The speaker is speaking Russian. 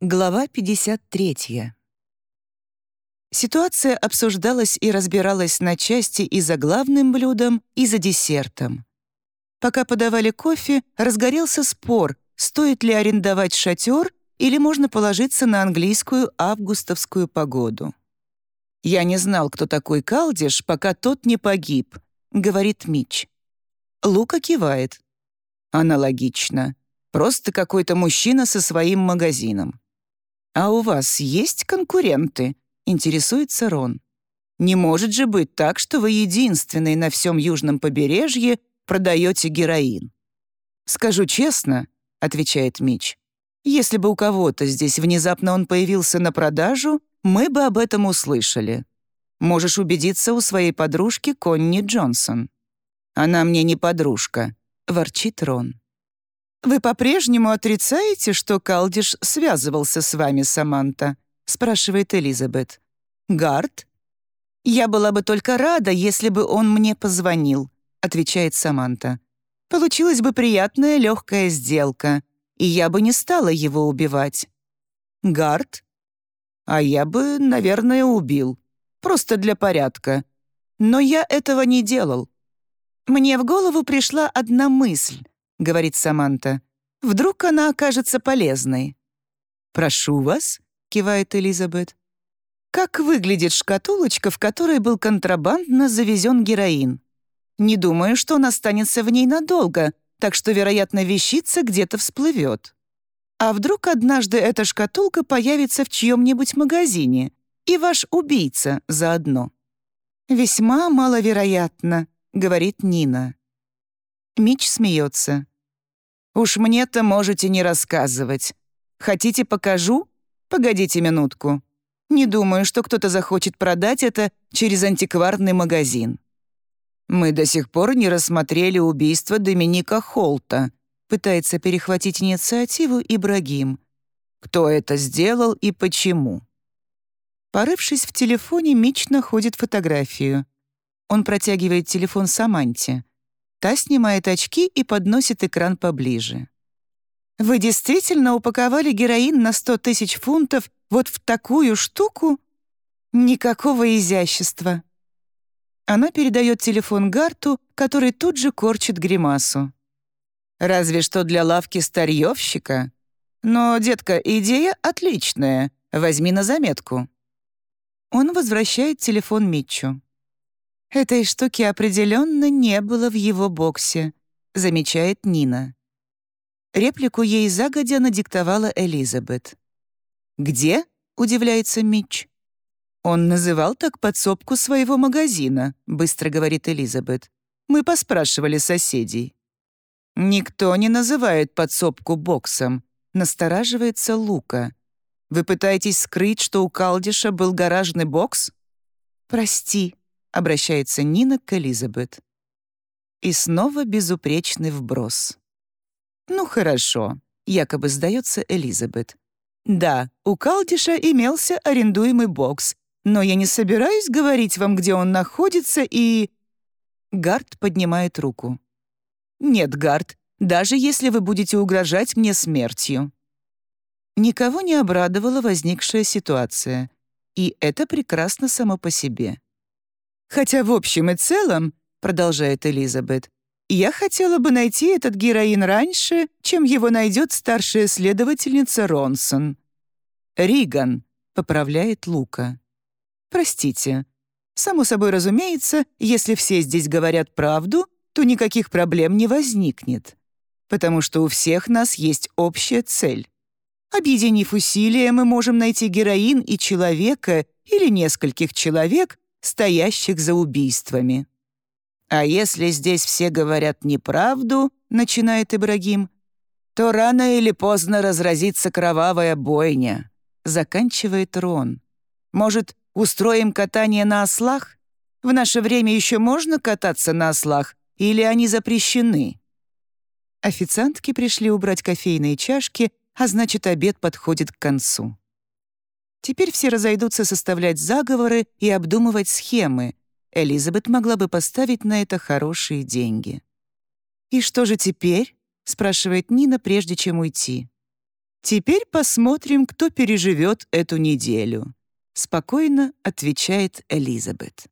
Глава 53. Ситуация обсуждалась и разбиралась на части и за главным блюдом, и за десертом. Пока подавали кофе, разгорелся спор, стоит ли арендовать шатер или можно положиться на английскую августовскую погоду. «Я не знал, кто такой Калдиш, пока тот не погиб», — говорит Мич. Лука кивает. Аналогично. Просто какой-то мужчина со своим магазином. «А у вас есть конкуренты?» — интересуется Рон. «Не может же быть так, что вы единственный на всем южном побережье продаете героин». «Скажу честно», — отвечает Мич, «если бы у кого-то здесь внезапно он появился на продажу, мы бы об этом услышали. Можешь убедиться у своей подружки Конни Джонсон». «Она мне не подружка», — ворчит Рон. «Вы по-прежнему отрицаете, что Калдиш связывался с вами, Саманта?» — спрашивает Элизабет. «Гард?» «Я была бы только рада, если бы он мне позвонил», — отвечает Саманта. «Получилась бы приятная легкая сделка, и я бы не стала его убивать». «Гард?» «А я бы, наверное, убил. Просто для порядка. Но я этого не делал». «Мне в голову пришла одна мысль», — говорит Саманта. «Вдруг она окажется полезной?» «Прошу вас», — кивает Элизабет. «Как выглядит шкатулочка, в которой был контрабандно завезен героин? Не думаю, что он останется в ней надолго, так что, вероятно, вещица где-то всплывет. А вдруг однажды эта шкатулка появится в чьем-нибудь магазине, и ваш убийца заодно?» «Весьма маловероятно», — говорит Нина. Мич смеется. «Уж мне-то можете не рассказывать. Хотите, покажу? Погодите минутку. Не думаю, что кто-то захочет продать это через антикварный магазин». «Мы до сих пор не рассмотрели убийство Доминика Холта», пытается перехватить инициативу Ибрагим. «Кто это сделал и почему?» Порывшись в телефоне, Мич находит фотографию. Он протягивает телефон Саманте. Та снимает очки и подносит экран поближе. «Вы действительно упаковали героин на сто тысяч фунтов вот в такую штуку? Никакого изящества». Она передает телефон Гарту, который тут же корчит гримасу. «Разве что для лавки старьевщика. Но, детка, идея отличная. Возьми на заметку». Он возвращает телефон Митчу. Этой штуки определенно не было в его боксе, замечает Нина. Реплику ей загодя надиктовала Элизабет. «Где?» — удивляется Митч. «Он называл так подсобку своего магазина», — быстро говорит Элизабет. «Мы поспрашивали соседей». «Никто не называет подсобку боксом», — настораживается Лука. «Вы пытаетесь скрыть, что у Калдиша был гаражный бокс?» «Прости», — обращается Нина к Элизабет. И снова безупречный вброс. «Ну хорошо», — якобы сдается Элизабет. «Да, у Калдиша имелся арендуемый бокс, но я не собираюсь говорить вам, где он находится, и...» Гард поднимает руку. «Нет, Гард, даже если вы будете угрожать мне смертью». Никого не обрадовала возникшая ситуация, и это прекрасно само по себе. Хотя в общем и целом, продолжает Элизабет, я хотела бы найти этот героин раньше, чем его найдет старшая следовательница Ронсон. Риган, поправляет Лука. Простите. Само собой разумеется, если все здесь говорят правду, то никаких проблем не возникнет. Потому что у всех нас есть общая цель. Объединив усилия, мы можем найти героин и человека или нескольких человек, стоящих за убийствами. «А если здесь все говорят неправду», — начинает Ибрагим, «то рано или поздно разразится кровавая бойня», — заканчивает Рон. «Может, устроим катание на ослах? В наше время еще можно кататься на ослах, или они запрещены?» Официантки пришли убрать кофейные чашки, а значит, обед подходит к концу. Теперь все разойдутся составлять заговоры и обдумывать схемы. Элизабет могла бы поставить на это хорошие деньги. «И что же теперь?» — спрашивает Нина, прежде чем уйти. Теперь посмотрим, кто переживет эту неделю. Спокойно отвечает Элизабет.